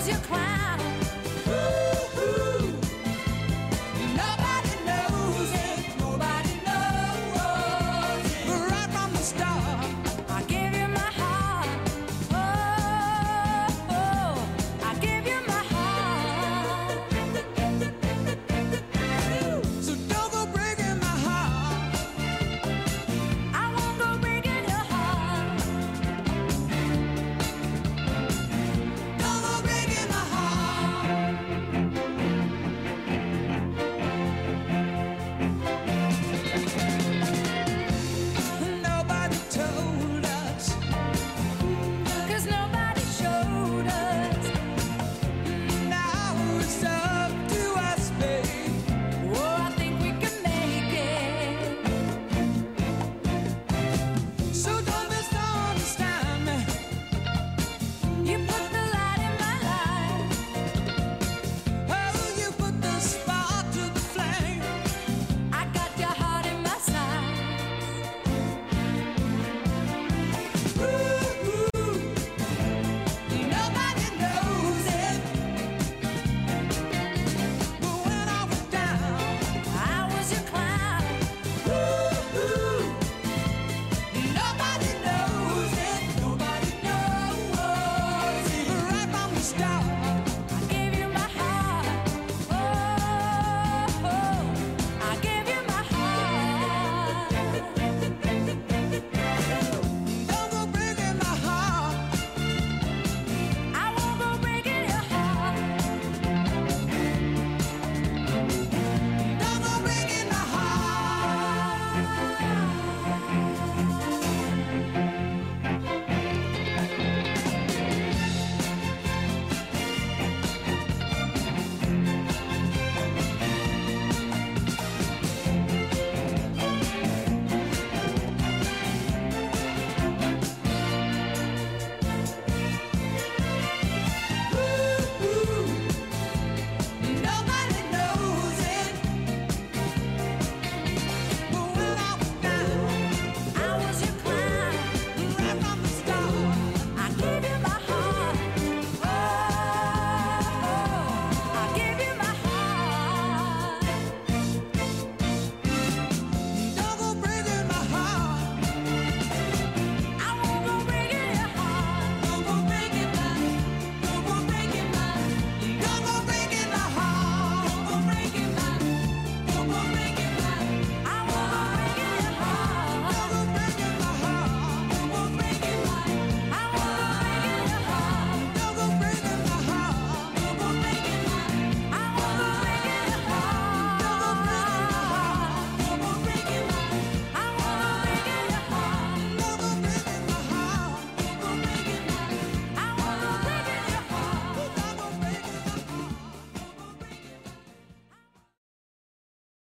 was your clown.